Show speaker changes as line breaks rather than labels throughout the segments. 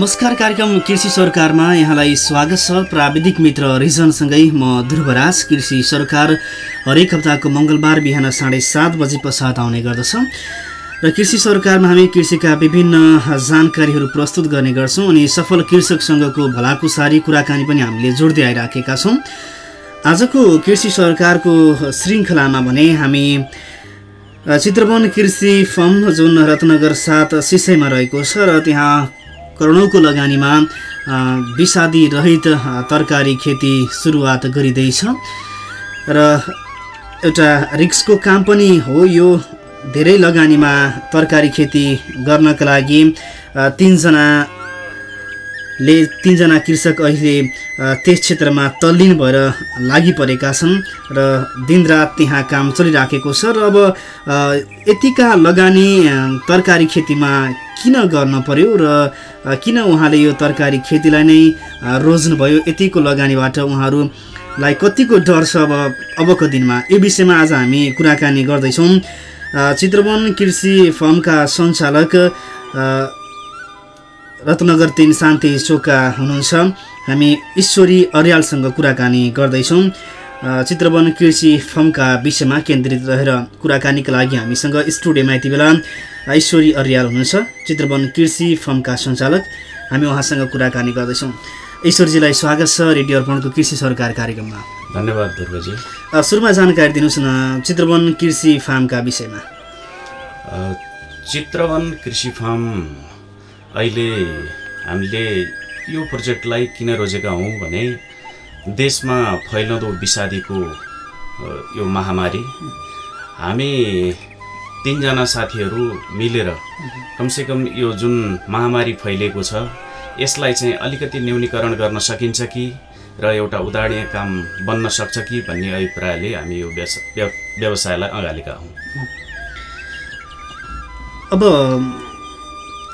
नमस्कार कार्यक्रम कृषि सरकारमा यहाँलाई स्वागत छ। प्राविधिक मित्र रिजनसँगै म ध्रुवराज। कृषि सरकार हरेक हप्ताको मङ्गलबार बिहान साढे सात बजे पश्चात आउने गर्दछ। र कृषि सरकारमा हामी कृषिका विभिन्न जानकारीहरू प्रस्तुत गर्ने गर्छौँ अनि सफल कृषकसँगको भलाकुसारी कुराकानी पनि हामीले जोड्दै आइराखेका छौँ। आजको कृषि सरकारको श्रृङ्खलामा भने हामी चित्रवन कृषि फर्म जुन रत्नगर सात सिसैमा रहेको छ र त्यहाँ करोडौँको लगानीमा विषादी रहित तरकारी खेती सुरुवात गरिँदैछ। र एउटा रिक्सको काम पनि हो यो धेरै लगानीमा तरकारी खेती गर्नका लागि तिनजना ले तिनजना कृषक अहिले त्यस क्षेत्रमा तल्लीन भएर लागि परेका छन् र दिनरात त्यहाँ काम चलिराखेको छ र अब यतिका लगानी तरकारी खेतीमा किन गर्न पर्यो र किन उहाँले यो तरकारी खेतीलाई नै रोज्नुभयो यतिको लगानीबाट उहाँहरूलाई कतिको डर छ अब अबको दिनमा? यो विषयमा आज हामी कुराकानी गर्दैछौँ। चित्रवन कृषि फर्मका सञ्चालक रत्नगर तिन शान्ति चोका हुनुहुन्छ। हामी ईश्वरी अर्यालसँग कुराकानी गर्दैछौँ। चित्रवन कृषि फर्मका विषयमा केन्द्रित रहेर कुराकानीका लागि हामीसँग स्टुडियोमा यति बेला ईश्वरी अर्याल हुनुहुन्छ चित्रवन कृषि फर्मका सञ्चालक। हामी उहाँसँग कुराकानी गर्दैछौँ। ईश्वरजीलाई स्वागत छ रेडियो अर्पणको कृषि सरकार कार्यक्रममा।
धन्यवाद ध्रुवजी
सुरुमा जानकारी दिनुहोस् न चित्रवन कृषि फार्मका विषयमा।
चित्रवन कृषि फार्म अहिले हामीले यो प्रोजेक्टलाई किन रोजेका हौँ भने देशमा फैलाउँदो विषादीको यो महामारी। हामी तिनजना साथीहरू मिलेर कमसेकम यो जुन महामारी फैलिएको छ यसलाई चाहिँ अलिकति न्यूनीकरण गर्न सकिन्छ कि र एउटा उदाहरणीय काम बन्न सक्छ कि भन्ने अभिप्रायले हामी यो व्यवसायलाई अगालिका हौँ।
अब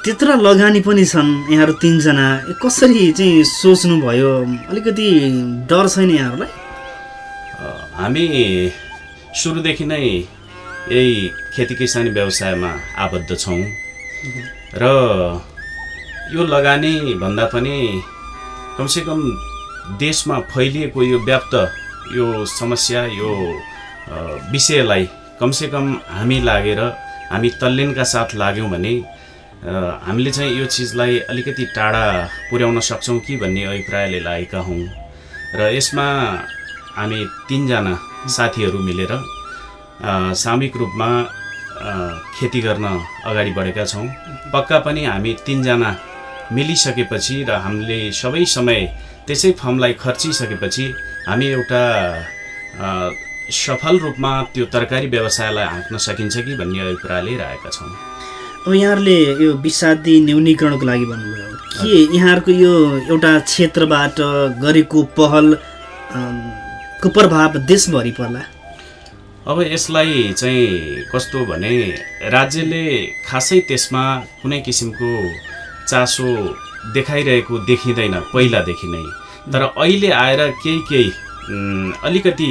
त्यत्र लगानी पनि छन् यहाँहरू तिनजना। कसरी चाहिँ सोच्नुभयो? अलिकति डर छैन यहाँहरूलाई?
हामी सुरुदेखि नै यही खेती किसानी व्यवसायमा आबद्ध छौँ। र यो लगानी भन्दा पनि कमसेकम देशमा फैलिएको यो व्याप्त यो समस्या यो विषयलाई कमसेकम हामी लागेर हामी तल्लिनका साथ लाग्यौँ भने हामीले चाहिँ यो चिजलाई अलिकति टाढा पुर्याउन सक्छौँ कि भन्ने अभिप्रायले लागेका हौँ। र यसमा हामी तिनजना साथीहरू मिलेर सामूहिक रूपमा खेती गर्न अगाडि बढेका छौँ। पक्का पनि हामी तिनजना मिलिसकेपछि र हामीले सबै समय त्यसै फर्मलाई खर्चिसकेपछि हामी एउटा सफल रूपमा त्यो तरकारी व्यवसायलाई हाँक्न सकिन्छ कि भन्ने अभिप्रायले रहेका छौँ।
अब यहाँहरूले यो विषादी न्यूनीकरणको लागि भन्नुभयो। के यहाँहरूको यो एउटा क्षेत्रबाट गरेको पहल को प्रभाव देशभरि पर्ला?
अब यसलाई चाहिँ कस्तो भने राज्यले खासै त्यसमा कुनै किसिमको चासो देखाइरहेको देखिँदैन पहिलादेखि नै। तर अहिले आएर केही केही अलिकति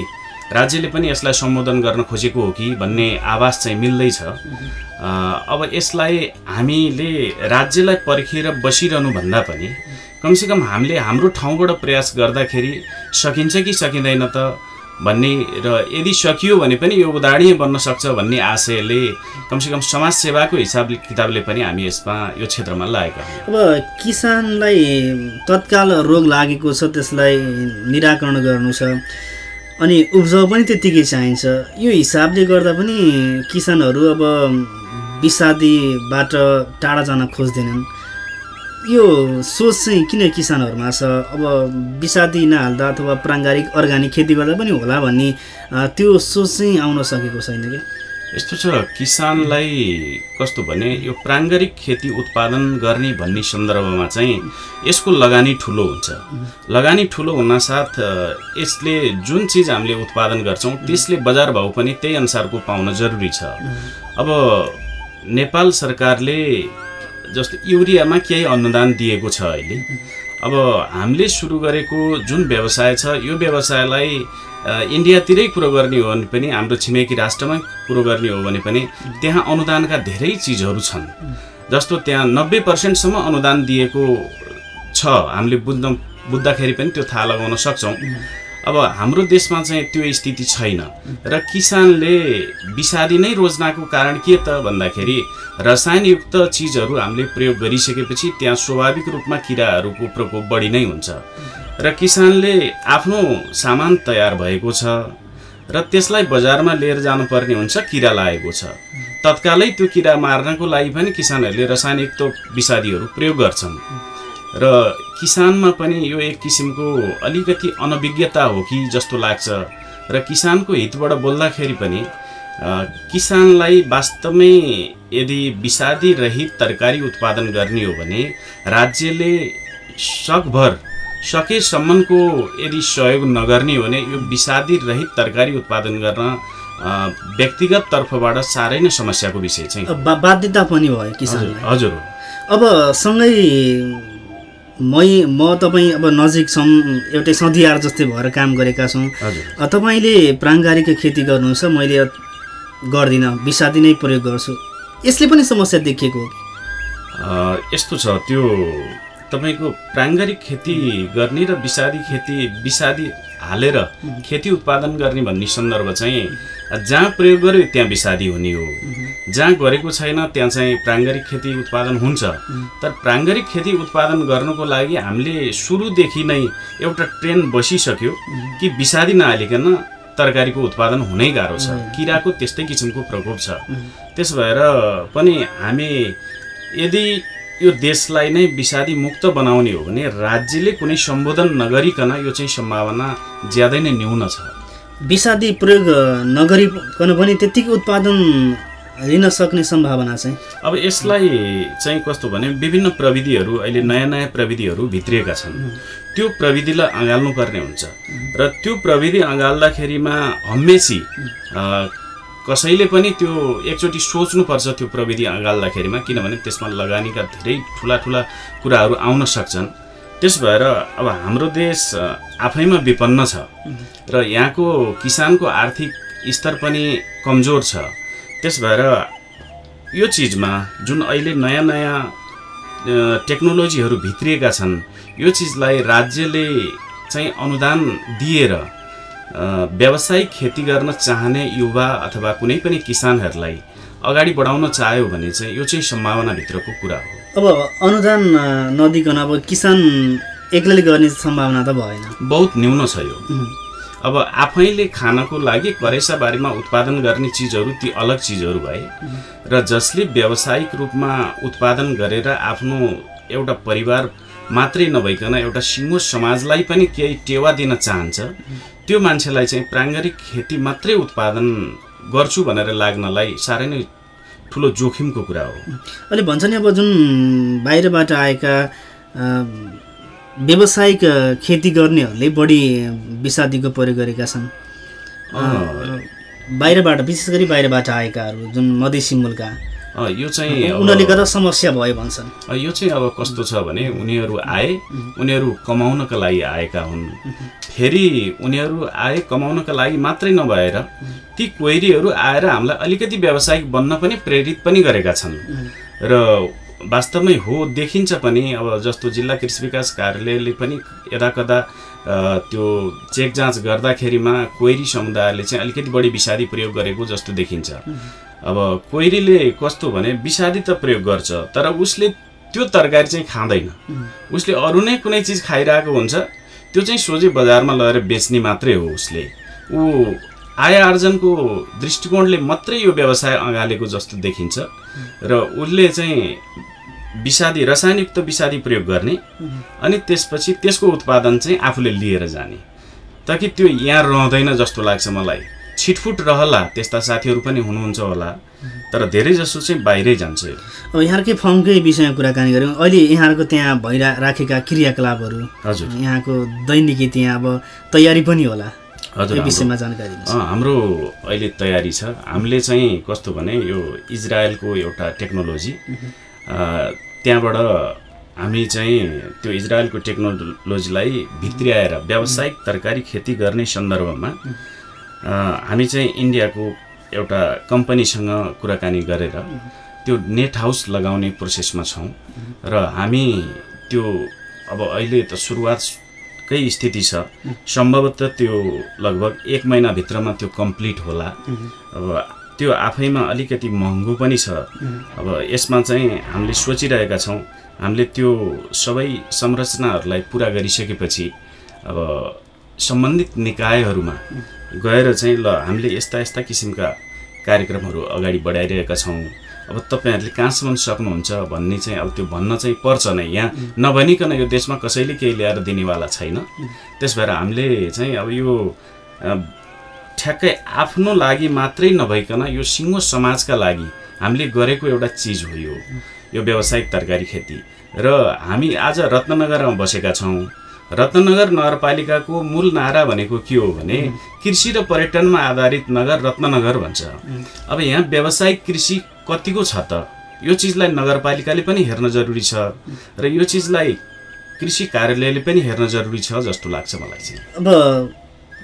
राज्यले पनि यसलाई सम्बोधन गर्न खोजेको हो कि भन्ने आवाज चाहिँ मिल्दैछ। अब यसलाई हामीले राज्यलाई पर्खेर बसिरहनु भन्दा पनि कमसेकम हामीले हाम्रो ठाउँबाट प्रयास गर्दाखेरि सकिन्छ कि सकिँदैन त भन्ने र यदि सकियो भने पनि यो उदाहरणीय बन्न सक्छ भन्ने आशयले कमसेकम समाजसेवाको हिसाबले किताबले पनि हामी यसमा यो क्षेत्रमा लागेका
अब किसानलाई तत्काल रोग लागेको छ त्यसलाई निराकरण गर्नु छ। अनि उब्जाउ पनि त्यत्तिकै चाहिन्छ। यो हिसाबले गर्दा पनि किसानहरू अब विषादीबाट टाढा जान खोज्दैनन्। यो सोच चाहिँ किन किसानहरूमा छ? अब विषादी नहाल्दा अथवा प्राङ्गारिक अर्ग्यानिक खेती गर्दा पनि होला भन्ने त्यो सोच चाहिँ आउन सकेको छैन क्या?
यस्तो छ किसानलाई कस्तो भने यो प्राङ्गारिक खेती उत्पादन गर्ने भन्ने सन्दर्भमा चाहिँ यसको लगानी ठुलो हुन्छ। लगानी ठुलो हुनासाथ यसले जुन चिज हामीले उत्पादन गर्छौँ त्यसले बजार भाउ पनि त्यही अनुसारको पाउन जरुरी छ। अब नेपाल सरकारले जस्तो युरियामा केही अनुदान दिएको छ अहिले। अब हामीले सुरु गरेको जुन व्यवसाय छ यो व्यवसायलाई इन्डियातिरै कुरो गर्ने हो भने पनि हाम्रो छिमेकी राष्ट्रमा कुरो गर्ने हो भने पनि त्यहाँ अनुदानका धेरै चिजहरू छन्। जस्तो त्यहाँ नब्बे पर्सेन्टसम्म अनुदान दिएको छ हामीले बुझ्न बुझ्दाखेरि पनि त्यो थाहा लगाउन सक्छौँ। अब हाम्रो देशमा चाहिँ त्यो स्थिति छैन। र किसानले विषादी नै रोज्नाको कारण के त भन्दाखेरि रसायनयुक्त चिजहरू हामीले प्रयोग गरिसकेपछि त्यहाँ स्वाभाविक रूपमा किराहरूको प्रकोप बढी नै हुन्छ। र किसानले आफ्नो सामान तयार भएको छ र त्यसलाई बजारमा लिएर जानुपर्ने हुन्छ किरा लागेको छ। तत्कालै त्यो किरा मार्नको लागि पनि किसानहरूले रसायनयुक्त विषादीहरू प्रयोग गर्छन्। र किसानमा पनि यो एक किसिमको अलिकति अनभिज्ञता हो कि जस्तो लाग्छ। र किसानको हितबाट बोल्दाखेरि पनि किसानलाई वास्तवमै यदि विषादी रहित तरकारी उत्पादन गर्ने हो भने राज्यले सकभर सकेसम्मको यदि सहयोग नगर्ने हो भने यो विषादी रहित तरकारी उत्पादन गर्न व्यक्तिगत तर्फबाट साह्रै नै समस्याको विषय चाहिँ।
बाध्यता पनि भयो किसानलाई।
हजुर
अब सँगै मै म तपाईँ अब नजिक छौँ एउटै सधियार जस्तै भएर काम गरेका छौँ। तपाईँले प्राङ्गारिक खेती गर्नुहुन्छ मैले गर्दिनँ विषादी नै प्रयोग गर्छु। यसले पनि समस्या देखिएको हो
यस्तो छ त्यो तपाईँको प्राङ्गारिक खेती गर्ने र विषादी खेती विषादी हालेर खेती उत्पादन गर्ने भन्ने सन्दर्भ चाहिँ जहाँ प्रयोग गर्यो त्यहाँ विषादी हुने हो। जहाँ गरेको छैन त्यहाँ चाहिँ प्राङ्गारिक खेती उत्पादन हुन्छ। तर प्राङ्गारिक खेती उत्पादन गर्नुको लागि हामीले सुरुदेखि नै एउटा ट्रेन बसिसक्यो कि विषादी नहालिकन तरकारीको उत्पादन हुनै गाह्रो छ। किराको त्यस्तै किसिमको प्रकोप छ। त्यस भएर पनि हामी यदि यो देशलाई नै विषादी मुक्त बनाउने हो भने राज्यले कुनै सम्बोधन नगरिकन यो चाहिँ सम्भावना ज्यादै नै न्यून छ।
विषादी प्रयोग नगरिकन पनि त्यत्तिकै उत्पादन लिन सक्ने सम्भावना चाहिँ?
अब यसलाई चाहिँ कस्तो भने विभिन्न प्रविधिहरू अहिले नयाँ नयाँ प्रविधिहरू भित्रिएका छन्। त्यो प्रविधिलाई अँगाल्नु पर्ने हुन्छ। र त्यो प्रविधि अँगाल्दाखेरिमा हमेसी कसैले पनि त्यो एकचोटि सोच्नुपर्छ त्यो प्रविधि अँगाल्दाखेरिमा किनभने त्यसमा लगानीका धेरै ठुला ठुला कुराहरू आउन सक्छन्। त्यस भएर अब हाम्रो देश आफैमा विपन्न छ र यहाँको किसानको आर्थिक स्तर पनि कमजोर छ। त्यस भएर यो चिजमा जुन अहिले नयाँ नयाँ टेक्नोलोजीहरू भित्रिएका छन् यो चिजलाई राज्यले चाहिँ अनुदान दिएर व्यावसायिक खेती गर्न चाहने युवा अथवा कुनै पनि किसानहरूलाई अगाडि बढाउन चाह्यो भने चाहिँ यो चाहिँ सम्भावनाभित्रको कुरा हो।
अब अनुदान नदिकन अब किसान एक्लैले गर्ने सम्भावना त भएन।
बहुत न्यून छ यो। अब आफैले खानको लागि करेसा बारीमा उत्पादन गर्ने चिजहरू ती अलग चिजहरू भए र जसले व्यावसायिक रूपमा उत्पादन गरेर आफ्नो एउटा परिवार मात्रै नभइकन एउटा सिङ्गो समाजलाई पनि केही टेवा दिन चाहन्छ त्यो मान्छेलाई चाहिँ प्राङ्गारिक खेती मात्रै उत्पादन गर्छु भनेर लाग्नलाई साह्रै नै ठुलो जोखिमको कुरा हो।
अहिले भन्छ नि अब जुन बाहिरबाट आएका व्यावसायिक खेती गर्नेहरूले बढी विषादीको प्रयोग गरेका छन्। बाहिरबाट विशेष गरी बाहिरबाट आएकाहरू जुन मधेसी मुलका
यो चाहिँ
उनीहरूले गर्दा समस्या भयो भन्छन्।
यो चाहिँ अब कस्तो छ भने उनीहरू आए उनीहरू कमाउनका लागि आएका हुन्। फेरि उनीहरू आए कमाउनका लागि मात्रै नभएर ती कोइरीहरू आएर हामीलाई अलिकति व्यावसायिक बन्न पनि प्रेरित पनि गरेका छन्। र वास्तवमै हो देखिन्छ पनि। अब जस्तो जिल्ला कृषि विकास कार्यालयले पनि यदाकदा त्यो चेक जाँच गर्दाखेरिमा कोइरी समुदायले चाहिँ अलिकति बढी विषादी प्रयोग गरेको जस्तो देखिन्छ। अब कोइरीले कस्तो भने विषादी त प्रयोग गर्छ तर उसले त्यो तरकारी चाहिँ खाँदैन। उसले अरू नै कुनै चिज खाइरहेको हुन्छ त्यो चाहिँ सोझै बजारमा लगेर बेच्ने मात्रै हो उसले। ऊ आय आर्जनको दृष्टिकोणले मात्रै यो व्यवसाय अँगालेको जस्तो देखिन्छ र उसले चाहिँ विषादी रसायनयुक्त विषादी प्रयोग गर्ने। अनि त्यसपछि त्यसको उत्पादन चाहिँ आफूले लिएर जाने। ताकि त्यो यहाँ रहँदैन जस्तो लाग्छ मलाई। छिटफुट रहला त्यस्ता साथीहरू पनि हुनुहुन्छ होला। तर धेरै जसो चाहिँ बाहिरै जान्छ।
अब यहाँकै फर्मकै विषयमा कुराकानी गऱ्यौँ। अहिले यहाँहरूको त्यहाँ भइरा राखेका क्रियाकलापहरू
हजुर।
यहाँको दैनिकी त्यहाँ अब तयारी पनि होला।
हजुर
विषयमा जानकारी
हाम्रो अहिले तयारी छ। हामीले चाहिँ कस्तो भने यो इजरायलको एउटा टेक्नोलोजी। त्यहाँबाट हामी चाहिँ त्यो इजरायलको टेक्नोलोजीलाई भित्र्याएर व्यावसायिक तरकारी खेती गर्ने सन्दर्भमा हामी चाहिँ इन्डियाको एउटा कम्पनीसँग कुराकानी गरेर त्यो नेट हाउस लगाउने प्रोसेसमा छौँ र हामी त्यो अब अहिले त सुरुवातकै स्थिति छ। सम्भवतः त्यो लगभग एक महिनाभित्रमा त्यो कम्प्लिट होला। अब त्यो आफैमा अलिकति महँगो पनि छ। अब यसमा चाहिँ हामीले सोचिरहेका छौँ हामीले त्यो सबै संरचनाहरूलाई पुरा गरिसकेपछि अब सम्बन्धित निकायहरूमा गएर चाहिँ ल हामीले यस्ता यस्ता किसिमका कार्यक्रमहरू अगाडि बढाइरहेका छौँ। अब तपाईँहरूले कहाँसम्म सक्नुहुन्छ भन्ने चाहिँ अब त्यो भन्न चाहिँ पर्छ नै। यहाँ नभनिकन यो देशमा कसैले केही ल्याएर दिनेवाला छैन। त्यस भएर हामीले चाहिँ अब यो ठ्याक्कै आफ्नो लागि मात्रै नभइकन यो सिङ्गो समाजका लागि हामीले गरेको एउटा चिज हो यो। यो व्यावसायिक तरकारी खेती। र हामी आज रत्ननगरमा बसेका छौँ। रत्ननगर नगरपालिकाको मूल नारा भनेको के हो भने कृषि र पर्यटनमा आधारित नगर रत्ननगर भन्छ। अब यहाँ व्यावसायिक कृषि कतिको छ त? यो चिजलाई नगरपालिकाले पनि हेर्न जरुरी छ। र यो चिजलाई कृषि कार्यालयले पनि हेर्न जरुरी छ जस्तो लाग्छ मलाई चाहिँ।
अब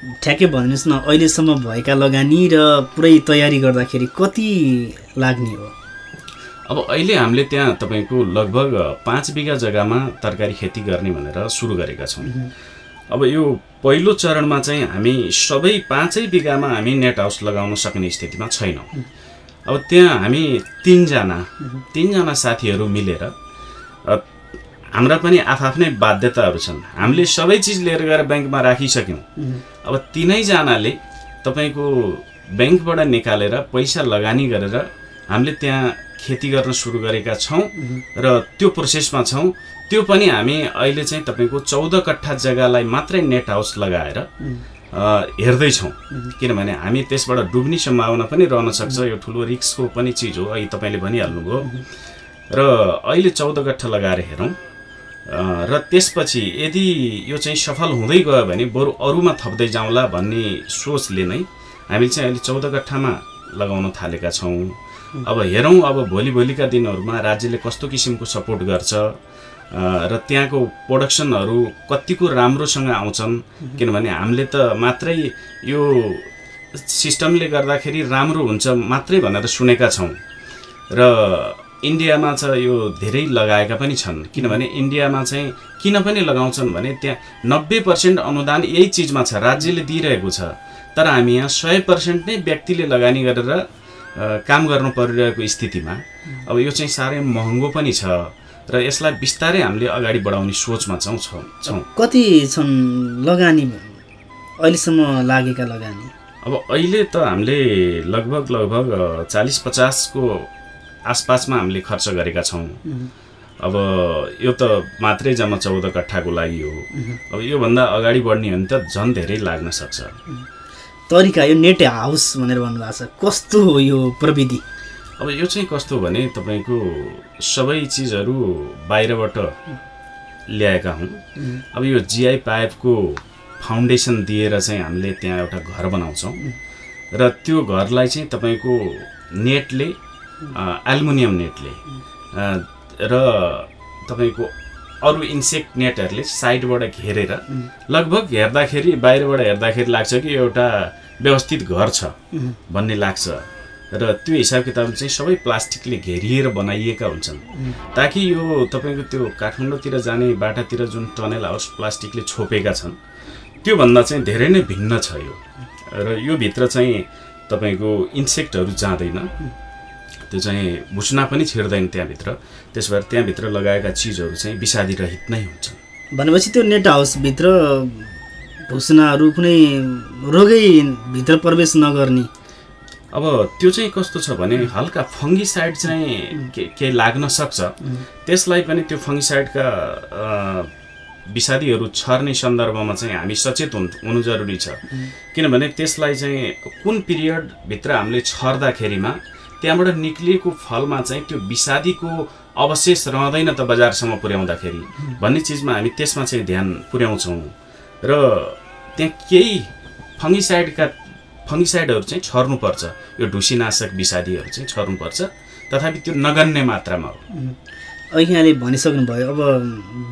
ठ्याक्कै भनिदिनुहोस् न अहिलेसम्म भएका लगानी र पुरै तयारी गर्दाखेरि कति लाग्ने हो?
अब अहिले हामीले त्यहाँ तपाईँको लगभग पाँच बिघा जग्गामा तरकारी खेती गर्ने भनेर सुरु गरेका छौँ। अब यो पहिलो चरणमा चाहिँ हामी सबै पाँचै बिघामा हामी नेट हाउस लगाउन सक्ने स्थितिमा छैनौँ। अब त्यहाँ हामी तिनजना तिनजना साथीहरू मिलेर हाम्रा पनि आफ्नै बाध्यताहरू छन्। हामीले सबै चिज लिएर गएर ब्याङ्कमा राखिसक्यौँ। अब तिनैजनाले तपाईँको ब्याङ्कबाट निकालेर पैसा लगानी गरेर हामीले त्यहाँ खेती गर्न सुरु गरेका छौँ र त्यो प्रोसेसमा छौँ। त्यो पनि हामी अहिले चाहिँ तपाईँको चौध कट्ठा जग्गालाई मात्रै नेट हाउस लगाएर हेर्दैछौँ। किनभने हामी त्यसबाट डुब्ने सम्भावना पनि रहन सक्छ। यो ठुलो रिस्कको पनि चिज हो। अघि तपाईँले भनिहाल्नुभयो। र अहिले चौध कट्ठा लगाएर हेरौँ। र त्यसपछि यदि यो चाहिँ सफल हुँदै गयो भने बरु अरूमा थप्दै जाउँला भन्ने सोचले नै हामीले चाहिँ अहिले चौध कट्ठामा लगाउन थालेका छौँ। अब हेरौँ अब भोलि भोलिका दिनहरूमा राज्यले कस्तो किसिमको सपोर्ट गर्छ र त्यहाँको प्रोडक्सनहरू कतिको राम्रोसँग आउँछन् किनभने हामीले त मात्रै यो सिस्टमले गर्दाखेरि राम्रो हुन्छ मात्रै भनेर सुनेका छौँ। र इन्डियामा छ यो धेरै लगाएका पनि छन्। किनभने इन्डियामा चाहिँ किन पनि लगाउँछन् भने त्यहाँ नब्बे पर्सेन्ट अनुदान यही चिजमा छ राज्यले दिइरहेको छ। तर हामी यहाँ सय पर्सेन्ट नै व्यक्तिले लगानी गरेर काम गर्नु परिरहेको स्थितिमा अब यो चाहिँ साह्रै महँगो पनि छ र यसलाई बिस्तारै हामीले अगाडि बढाउने सोचमा छौँ छौँ छौँ।
कति छन् लगानी अहिलेसम्म लागेका लगानी?
अब अहिले त हामीले लगभग लगभग चालिस पचासको आसपासमा हामीले खर्च गरेका छौँ। अब यो त मात्रै जम्मा चौध कट्ठाको लागि हो। अब योभन्दा अगाडि बढ्ने हो भने त झन् धेरै लाग्न सक्छ।
तरिका यो नेट हाउस भनेर भन्नुभएको छ कस्तो हो यो प्रविधि?
अब यो चाहिँ कस्तो भने तपाईँको सबै चिजहरू बाहिरबाट ल्याएका हौँ अब यो जिआई पाइपको फाउन्डेसन दिएर चाहिँ हामीले त्यहाँ एउटा घर बनाउँछौँ। र त्यो घरलाई चाहिँ तपाईँको नेटले एल्मुनियम नेटले। र तपाईँको अरू इन्सेक्ट नेटहरूले साइडबाट घेरेर लगभग हेर्दाखेरि बाहिरबाट हेर्दाखेरि लाग्छ कि एउटा व्यवस्थित घर छ भन्ने लाग्छ। र त्यो हिसाब किताबले चाहिँ सबै प्लास्टिकले घेरिएर बनाइएका हुन्छन्। ताकि यो तपाईँको त्यो काठमाडौँतिर जाने बाटातिर जुन टनल हाउस प्लास्टिकले छोपेका छन् त्योभन्दा चाहिँ धेरै नै भिन्न छ यो। र यो भित्र चाहिँ तपाईँको इन्सेक्टहरू जाँदैन। त्यो चाहिँ भुसना पनि छिर्दैन त्यहाँभित्र। त्यस भएर त्यहाँभित्र लगाएका चिजहरू चाहिँ विषादी रहित नै हुन्छन्।
भनेपछि त्यो नेट हाउसभित्र भुसनाहरू कुनै रोगै भित्र प्रवेश नगर्ने।
अब त्यो चाहिँ कस्तो छ भने हल्का फङ्गिसाइड चाहिँ के केही लाग्न सक्छ। त्यसलाई पनि त्यो फङ्गिसाइडका विषादीहरू छर्ने सन्दर्भमा चाहिँ हामी सचेत हुनु हुनु जरुरी छ। किनभने त्यसलाई चाहिँ कुन पिरियडभित्र हामीले छर्दाखेरिमा त्यहाँबाट निक्लिएको फलमा चाहिँ त्यो विषादीको अवशेष रहँदैन त बजारसम्म पुर्याउँदाखेरि। भन्ने चिजमा हामी त्यसमा चाहिँ ध्यान पुर्याउँछौँ। र त्यहाँ केही फङ्गिसाइडका फङ्गिसाइडहरू चाहिँ छर्नुपर्छ। यो ढुसीनाशक विषादीहरू चाहिँ छर्नुपर्छ। तथापि त्यो नगन्य मात्रामा हो।
यहाँले भनिसक्नुभयो अब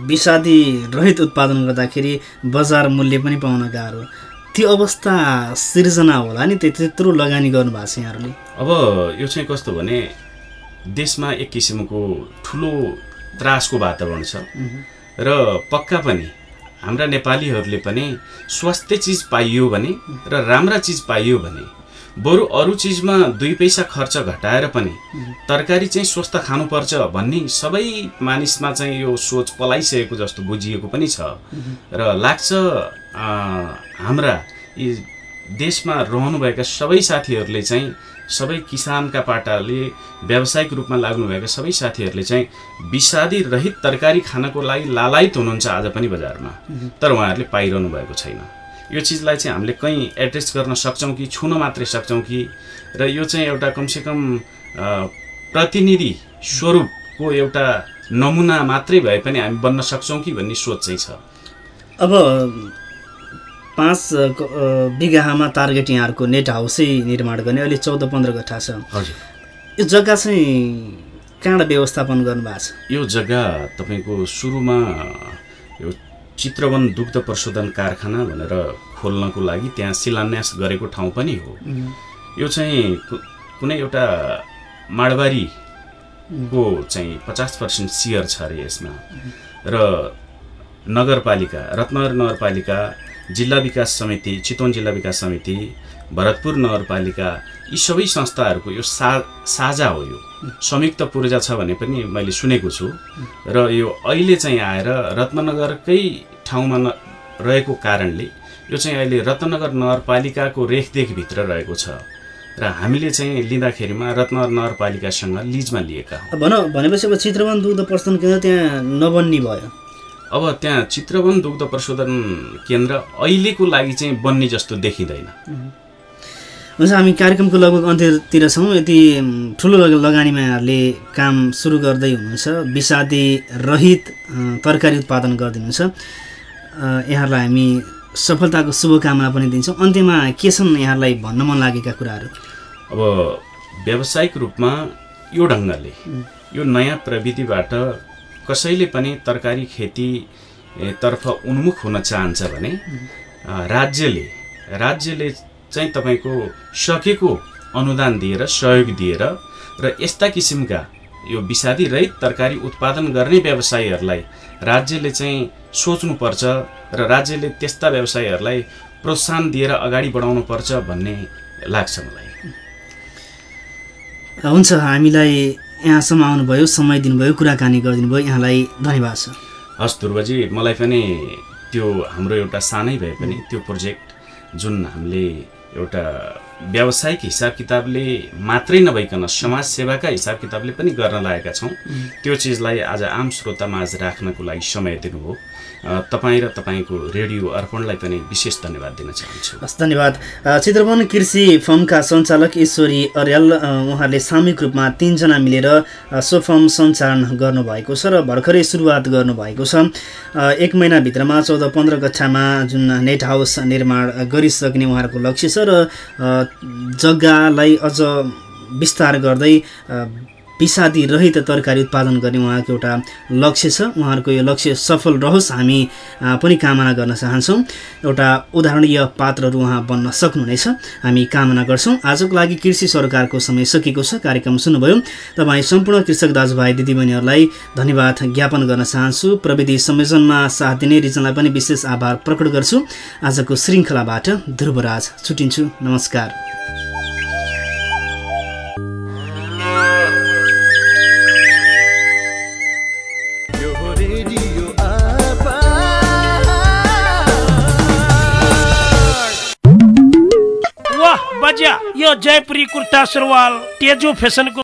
विषादी रहित उत्पादन गर्दाखेरि बजार मूल्य पनि पाउन गाह्रो। त्यो अवस्था सिर्जना होला नि त्यति त्यत्रो लगानी गर्नुभएको छ यहाँहरूले।
अब यो चाहिँ कस्तो भने देशमा एक किसिमको ठुलो त्रासको वातावरण छ। र पक्का पनि हाम्रा नेपालीहरूले पनि स्वास्थ्य चिज पाइयो भने र राम्रा चिज पाइयो भने बरु अरू चिजमा दुई पैसा खर्च घटाएर पनि तरकारी चाहिँ स्वस्थ खानुपर्छ भन्ने सबै मानिसमा चाहिँ यो सोच पलाइसकेको जस्तो बुझिएको पनि छ। र लाग्छ हाम्रा यी देशमा रहनुभएका सबै साथीहरूले चाहिँ सबै किसानका पाटाले व्यावसायिक रूपमा लाग्नुभएका सबै साथीहरूले चाहिँ विषादी रहित तरकारी खानको लागि लालायत हुनुहुन्छ आज पनि बजारमा। तर उहाँहरूले पाइरहनु भएको छैन। यो चिजलाई चाहिँ हामीले कहीँ एड्रेस गर्न सक्छौँ कि छुन मात्रै सक्छौँ कि? र यो चाहिँ एउटा कमसेकम प्रतिनिधि स्वरूपको एउटा नमुना मात्रै भए पनि हामी बन्न सक्छौँ कि भन्ने सोच चाहिँ छ।
अब पाँच बिघामा टार्गेट यहाँहरूको नेट हाउसै निर्माण गर्ने अहिले चौध पन्ध्र गठा छ।
हजुर।
यो जग्गा चाहिँ कहाँबाट व्यवस्थापन गर्नुभएको छ?
यो जग्गा तपाईँको सुरुमा यो चित्रवन दुग्ध प्रशोधन कारखाना भनेर खोल्नको लागि त्यहाँ शिलान्यास गरेको ठाउँ पनि हो। यो चाहिँ कुनै एउटा माडवारीको चाहिँ पचास पर्सेन्ट सेयर छ अरे यसमा। र नगरपालिका रत्नगर नगरपालिका जिल्ला विकास समिति चितवन जिल्ला विकास समिति भरतपुर नगरपालिका यी सबै संस्थाहरूको यो सा साझा हो यो। संयुक्त पूर्जा छ भने पनि मैले सुनेको छु। र यो अहिले चाहिँ आएर रत्नगरकै ठाउँमा रहेको कारणले यो चाहिँ अहिले रत्नगर नगरपालिकाको रेखदेखभित्र रहेको छ। र हामीले चाहिँ लिँदाखेरिमा रत्नगर नगरपालिकासँग लिजमा लिएका
भन भनेपछि अब चित्रवन दुग्ध प्रशोधन केन्द्र त्यहाँ नबन्ने भयो।
अब त्यहाँ चित्रवन दुग्ध प्रशोधन केन्द्र अहिलेको लागि चाहिँ बन्ने जस्तो देखिँदैन।
हुन्छ हामी कार्यक्रमको लगभग अन्त्यतिर छौँ। यति ठुलो लग- लगानीमा यहाँहरूले काम सुरु गर्दै हुनुहुन्छ। विषादी रहित तरकारी उत्पादन गरिदिनुहुन्छ। यहाँहरूलाई हामी सफलताको शुभकामना पनि दिन्छौँ। अन्त्यमा के छन् यहाँलाई भन्न मन लागेका कुराहरू?
अब व्यावसायिक रूपमा यो ढङ्गले यो नयाँ प्रविधिबाट कसैले पनि तरकारी खेती ए, तर्फ उन्मुख हुन चाहन्छ भने राज्यले राज्यले चाहिँ तपाईँको सकेको अनुदान दिएर सहयोग दिएर र यस्ता किसिमका यो विषादी रहित तरकारी उत्पादन गर्ने व्यवसायीहरूलाई राज्यले चाहिँ सोच्नुपर्छ र राज्यले त्यस्ता व्यवसायीहरूलाई प्रोत्साहन दिएर अगाडि बढाउनुपर्छ भन्ने लाग्छ मलाई।
हुन्छ हामीलाई यहाँसम्म आउनुभयो समय दिनुभयो कुराकानी गरिदिनु भयो यहाँलाई धन्यवाद छ
हस् ध्रुवजी मलाई पनि त्यो हाम्रो एउटा सानै भए पनि त्यो प्रोजेक्ट जुन हामीले एउटा व्यावसायिक हिसाब किताबले मात्रै नभइकन समाज सेवाका हिसाब किताबले पनि गर्न लागेका छौँ। त्यो चिजलाई आज आम श्रोतामा आज राख्नको लागि समय दिनुभयो। तपाईँ र तपाईँको रेडियो अर्पणलाई पनि विशेष धन्यवाद दिन चाहन्छु।
हस् धन्यवाद। चित्रवन कृषि फर्मका सञ्चालक ईश्वरी अर्याल अ, उहाँहरूले सामूहिक रूपमा तिनजना मिलेर सो फर्म सञ्चालन गर्नुभएको छ र भर्खरै सुरुवात गर्नुभएको छ। एक महिनाभित्रमा चौध पन्ध्र कक्षामा जुन नेट हाउस निर्माण गरिसक्ने उहाँहरूको लक्ष्य छ र जग्गालाई अझ विस्तार गर्दै विषादी रहित तरकारी उत्पादन गर्ने उहाँको एउटा लक्ष्य छ। उहाँहरूको यो लक्ष्य सफल रहोस् हामी पनि कामना गर्न चाहन्छौँ। एउटा उदाहरणीय पात्रहरू उहाँ बन्न सक्नुहुनेछ। हामी कामना गर्छौँ। आजको लागि कृषि सरकारको समय सकिएको छ। कार्यक्रम सुन्नुभयो। तपाईँ सम्पूर्ण कृषक दाजुभाइ दिदीबहिनीहरूलाई धन्यवाद ज्ञापन गर्न चाहन्छु। प्रविधि संयोजनमा साथ दिने रिजनलाई पनि विशेष आभार प्रकट गर्छु। आजको श्रृङ्खलाबाट ध्रुवराज छुटिन्छु। नमस्कार।
यो जयपुरी कुर्ता सुरुवाल तेजो फेसनको